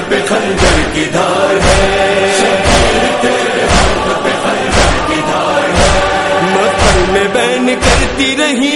پہ خنجر کی دھار ہے میں بین کرتی رہی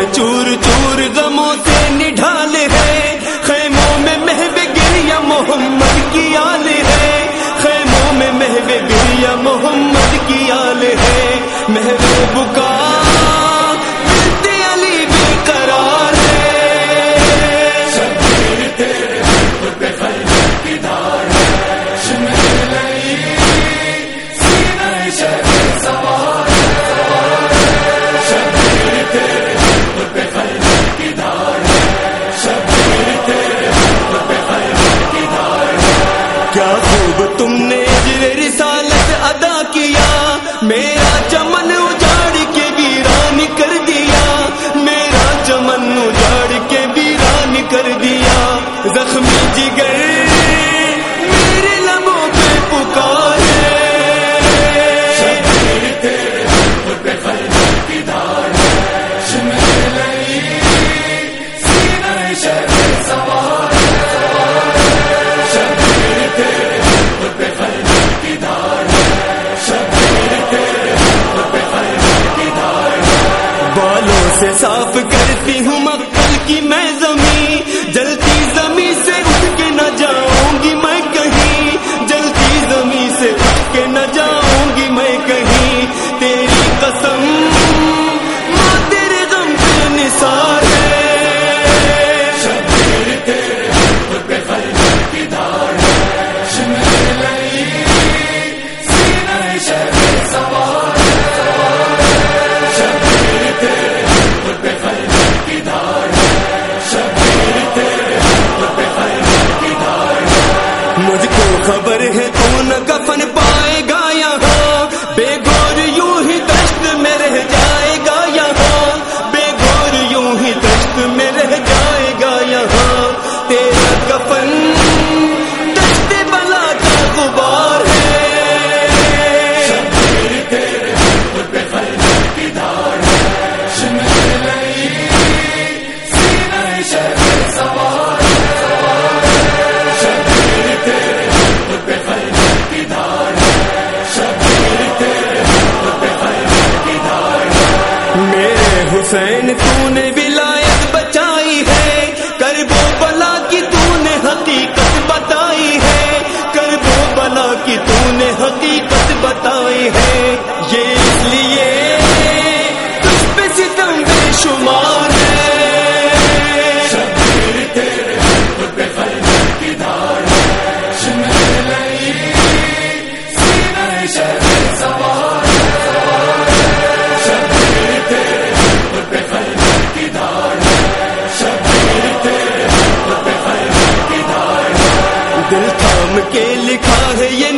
کے چور چور غموں سے نڈھال ہے خیموں میں محب گریا محمد کی آل ہے خیموں میں محب گریا محمد کی آل ہے محبوب بکار کیا خوب تم نے اجر رسالت ادا کیا؟ میرے حسین تو نے بھی لکھا ہے یہ